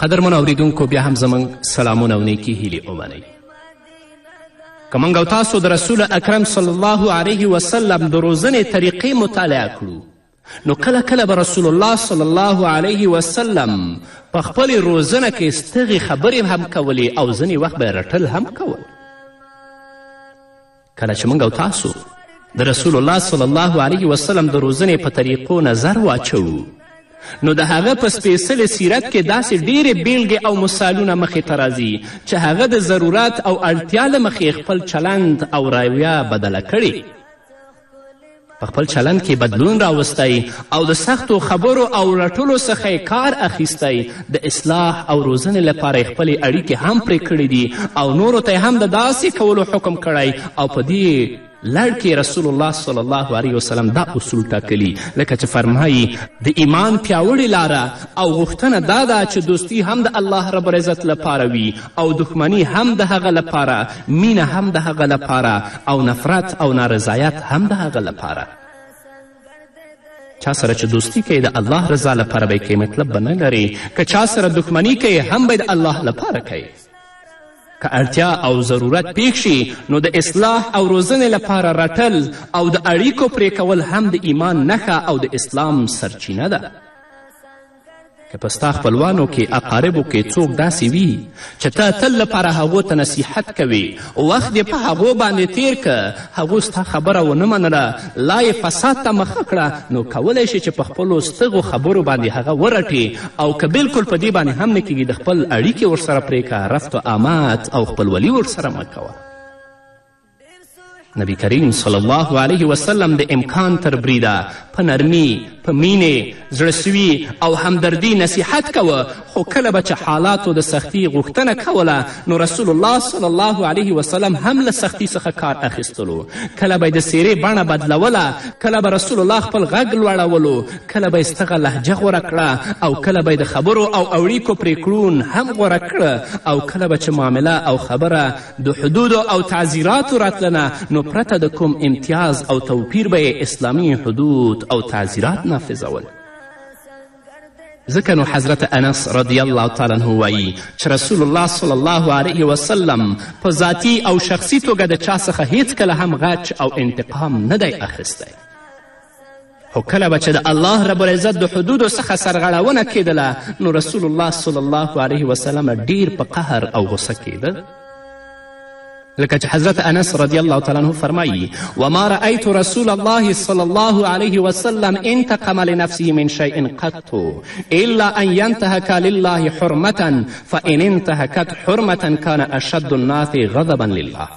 قدرمن اوریدونکو بیا هم زموږ سلامونه او نیکې هیلې ومنئ که موږ او تاسو د رسول اکرم صلی الله علیه وسلم د روزنې طریقې مطالعه کړو نو کله کله به رسول الله صلی الله علیه وسلم په خپلې روزنه کې ستغې خبرې هم کولې او ځینې وخت به رټل هم کول کله چې موږ او تاسو د رسول الله صلی الله علیه وسلم د روزنې په طریقو نظر واچوو نو د هغه په سپېڅلې سیرت کې داسې ډیرې بیلګې او مثالونه مخې ته راځي چې هغه د ضرورت او اړتیا له مخې خپل چلند او رویه بدله کړې په خپل چلند کې بدلون راوستی او د سختو خبرو او رټلو څخه یې کار اخیستی د اصلاح او روزنې لپاره یې خپلې اړیکې هم پرې کړې دي او نورو ته هم د داسې کولو حکم کړی او په دې لړ کې رسول الله صلی الله علیه وسلم دا اصول ټاکلي لکه چې فرمایي د ایمان پیاوړې لاره او غوښتنه دا ده چې دوستي هم د الله رب العزت لپاره وي او دښمني هم د هغه لپاره مینه هم د هغه لپاره او نفرت او نارضایت هم د هغه لپاره چا سره چې دوستی کوي د الله رضا لپاره به کوي مطلب به نه لري که چا سره دښمني کوي هم به د الله لپاره کوي که اړتیا او ضرورت پیښ شي نو د اصلاح او روزنې لپاره رټل او د اړیکو پرې کول هم د ایمان نښه او د اسلام سرچینه ده که په ستا خپلوانو کې اقاربو کې څوک داسې وي چې ته تل لپاره هغو ته نصیحت کوې وخت دې په هغو باندې تیر که هغو ستا خبره ونه منله لا یې فساد ته مخه کړه نو کولی شي چې په خپلو ستغو خبرو باندې هغه ورټې او که بلکل په دې باندې هم نه کیږي د خپل اړیکې ورسره پرې که رفت و آمات او خپلولي ورسره مه کوه نبی کریم صلی الله علیه وسلم د امکان تر بریده په نرمي په مینې زړهسوي او همدردي نصیحت کوه خو کله به چې حالاتو د سختی غوښتنه کوله نو رسول الله صلی الله علیه وسلم هم له سختی څخه کار اخیستلو کله به یې د څیرې بڼه بدلوله کله به رسول الله خپل غږ لوړولو کله به یې ستغه لهجه غوره کړه او کله به د خبرو او اړیکو پرېکړون هم غوره کړه او کله به چې معامله او خبره د حدودو او تعزیراتو راتلنه نو پرته د کوم امتیاز او توپیر به یې اسلامي حدود او تعزیرات نافذول ځکه نو حضرت انس رضی الله تعالی عنه وایي چې رسول الله صلی الله علیه وسلم په ذاتی او شخصي توګه د چا څخه هیڅکله هم غچ او انتقام نه دی اخیستی خو کله به چې د الله رب العزت د حدودو څخه سرغړونه کېدله نو رسول الله صلی الله علیه وسلم ډیر په قهر او غصه کېده لکه چې حضرت انس رضی الله تعالی عنه فرمایی وما رأیت رسول الله صلی الله علیه وسلم انتقم لنفسه من شیء قط الا ان ينتهك لله حرمة فان انتهكت حرمة كان اشد الناس غضبا لله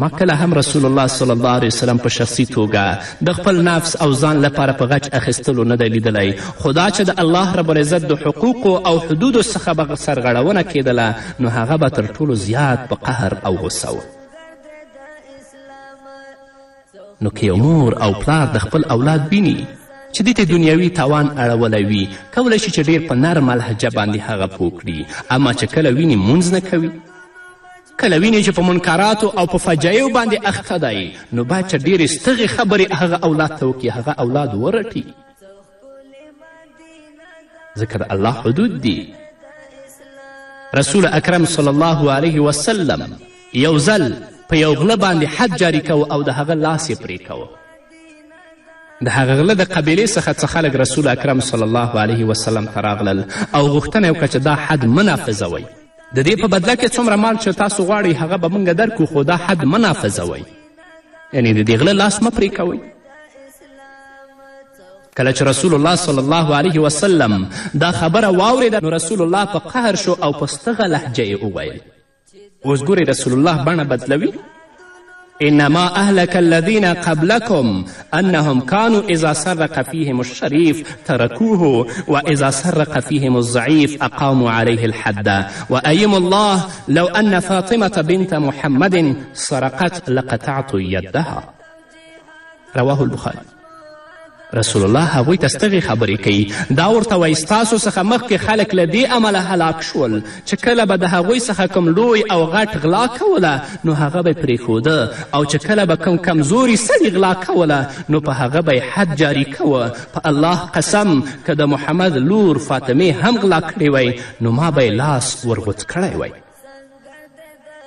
ما کله هم رسول الله صلی الله علیه وسلم په شخصي توګه د خپل نفس او ځان لپاره په غچ اخیستلو نه دی لیدلی خو دا چې د الله رب العزت د حقوقو او حدودو څخه به سرغړونه کېدله نو هغه به تر ټولو زیات په قهر او غصه و نو که یو مور او پلار د خپل اولاد بینی چې دې ته دنیوي تاوان اړولی وي کولی شي چې ډیر په نرمه لهجه باندې هغه پوه کړي اما چې کله ویني مونځ نه کوي کله وینې چې په منکراتو او په فجایعو باندې اخته دی نو باید چې ډېرې ستغې خبرې هغه اولاد ته وکړي هغه اولاد ورټي ځکه د الله حدود دي رسول اکرم صلی الله علیه وسلم یو ځل په یو غله باندې حد جاری کوه او د هغه لاس یې پرې کوه د هغه غله د قبیلې څخه څه خلک رسول اکرم صلی الله علیه وسلم ته راغلل او غوښتنه یې وکړه چې دا حد مه نافظوئ د دې په بدله کې څومره مال چې تاسو غواړئ هغه به موږ درکو خو دا حد مه نافذوئ یعنې د دې غله لاس مه پرې کوئ کله چې رسول الله صلی الله علیه وسلم دا خبره واورېده نو رسول الله په قهر شو او په ستغه لهجه یې وویل اوس ګورې رسول الله بڼه بدلوي إنما أهلك الذين قبلكم أنهم كانوا إذا سرق فيهم الشريف تركوه وإذا سرق فيهم الضعيف أقاموا عليه الحد وأيم الله لو أن فاطمة بنت محمد سرقت لقطعت يدها رواه البخاري رسول الله هغوی ته ستغې خبرې کوي دا ورته وایي ستاسو څخه مخکې خلک له دې امله هلاک شول چې کله به د هغوی څخه کوم لوی او غټ غلا کوله نو هغه به پرېښوده او چې کله به کوم کمزوري سړي غلا کوله نو په هغه به حد جاري کوه په الله قسم که د محمد لور فاطمې هم غلا کړې وای نو ما به لاس ورغوڅ کړی وای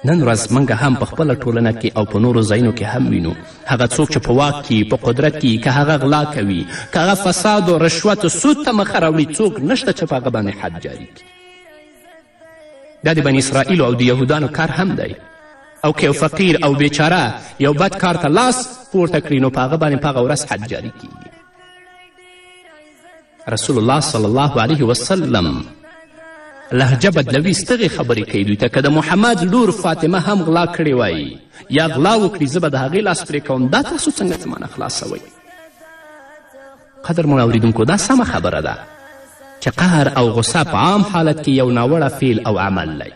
نن ورځ موږ هم په خپله ټولنه کې او په نورو ځایونو کې هم وینو هغه څوک چې په واک کې په قدرت کې که هغه غلا کوي که هغه فساد و رشوت و سود ته مخه راوړي څوک نشته چې په هغه باندې حد جاري کړي دا د بني اسرائیلو او د یهودانو کار هم دی او که یو فقیر او بیچاره یو بد کار ته لاس پورته کړي نو په هغه باندې په هغه ورځ حد جاري کیږي رسول الله صلی الله علیه وسلم لهجه بدلوي ستغې خبرې کوي دوی ته که د محمد لور فاطمه هم غلا کړې وای یا غلا وکړي زه به د هغې لاس پرې کوم دا تاسو څنګه زمانه خلاصوئ قدر مونږ اوریدونکو دا سمه خبره ده چې قهر او غصه په عام حالت کې یو ناوړه فعل او عمل دی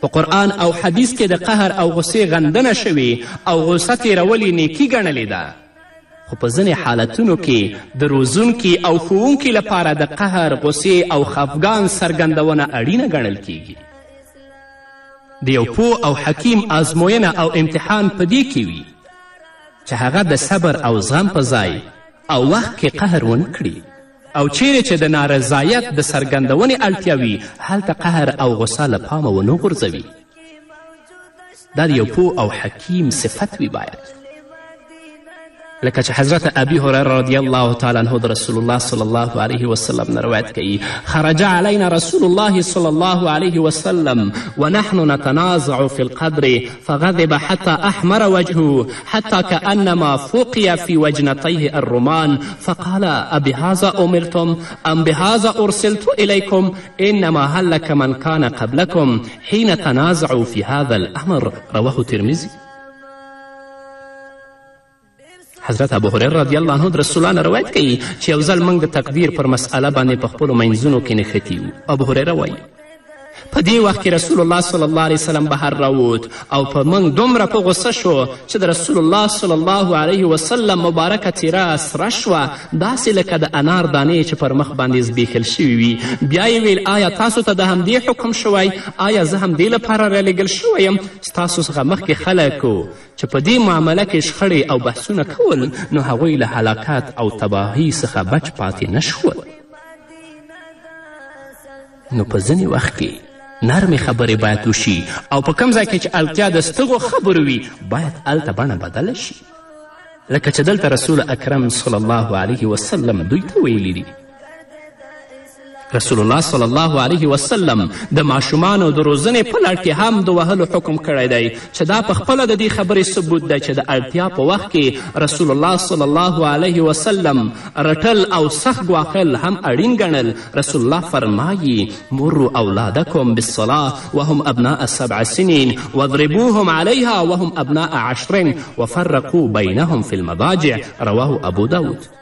په قرآن او حدیث کې د قهر او غصې غندنه شوې او غصه تیرول یې نیکي ګڼلې ده خو په ځینې حالتونو کې د روزونکي او ښوونکي لپاره د قهر غصې او خفګان څرګندونه اړینه ګڼل کیږي د یو پوه او حکیم آزموینه او امتحان په دې کې وي چې هغه د صبر او زغم په ځای او وخت کې قهر ونه کړي او چیرې چې د نارضایت د څرګندونې اړتیا وي هلته قهر او غصه له پامه ونه غورځوي دا د یو پوه او حکیم صفت وي باید لکه چې حضرت ابي هريره رضی الله تعالی عنه د رسول الله صلی الله علیه وسلم نه روایت کوي خرج علینا رسول الله صلی الله علیه وسلم ونحن نتنازع فی القدر فغضب حتى احمر وجهه حتى كانما فوقي في وجنتيه الرمان فقال ابهذا امرتم ام بهذا ارسلت اليكم انما هلك من كان قبلكم حين تنازعوا في هذا الامر رواه الترمذي حضرت ابو هريره رضی الله عنه رسول الله روایت کوي چې یو ځل موږ د تکبیر پر مسئله باندې په خپلو منځونو کې نښتي یو ابو هريره وایي په دې وخت کې رسول الله صلی الله علیه وسلم بهر راووت او په موږ دومره په غوسه شو چې د رسول الله صلی الله علیه وسلم مبارکه څیره سره شوه داسې لکه د انار دانې چې پر مخ باندې زبېښل شوي وي بیا یې ویل آیا تاسو ته د همدې حکم شوی آیا زه همدې لپاره رالیږل شوی یم ستاسو څخه مخکې خلکو چې په دې معامله کې شخړې او بحثونه کول نو هغوی له هلاکت او تباهی څخه بچ پاتې نه شول نو په ځینې وخت کې نرمې خبرې باید وشي او په کم ځای کې چې اړتیا د سترګو خبرو وي باید هلته بڼه بدله شي لکه چې دلته رسول اکرم صلی الله علیه وسلم دوی ته ویلي دي رسول الله صلی الله علیه وسلم د ماشومانو د روزنې په لړ کې هم د وهلو حکم کړی دی چې دا په خپله د دې خبرې ثبوت دی چې د اړتیا په وخت کې رسول الله صلی الله علیه وسلم رټل او سخت ګواښل هم اړین ګڼل رسول الله فرمایي مرو اولادکم بالصلاه وهم ابناء سبع سنین واضربوهم علیها وهم ابناء عشر وفرقوا بینهم فی المضاجع رواه ابو داود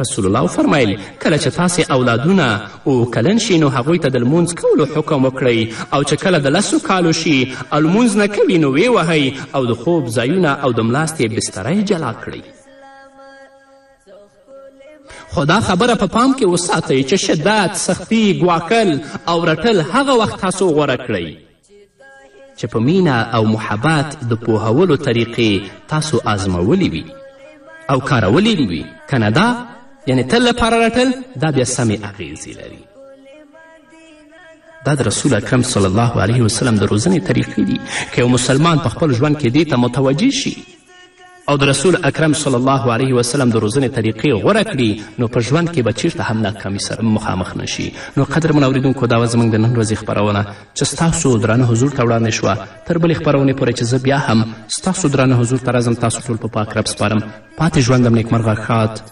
رسول الله فرمایل کله چې تاسې اولادونه او کلن شي نو هغوی ته د لمونځ کولو حکم وکړئ او چې کله د لسو کالو شي او لمونځ نه کوي نو ویې وهئ او د خوب ځایونه او د ملاستې بستره جلا کړئ خو دا خبره په پا پام کې وساتئ چې شدت سختی ګواکل او رټل هغه وخت تاسو غوره کړئ چې په مینه او محبت د پوهولو طریقې تاسو آزمولې وي او کارولې دې وي که نه دا یعنې تل لپاره رټل دا بیا سمې اغیزې لري دا د رسول اکرم صلی الله علیه وسلم د روزنې طریقې دي که یو مسلمان په خپل ژوند کې دې ته متوجه شي او د رسول اکرم صلی الله علیه وسلم د روزنې طریقې غوره کړي نو په ژوند کې به چیرته هم ناکامي سره مخامخ نشي نو قدرمن اورېدونکو دا وه زموږ د نن ورځې خپرونه چې ستاسو درانه حضور ته وړاندې شوه تر بلې خپرونې پورې چې زه بیا هم ستاسو درانه حضور ته راځم تاسو ټول په پاک رب سپارم پاتې ژوند هم نیکمرغه ښاد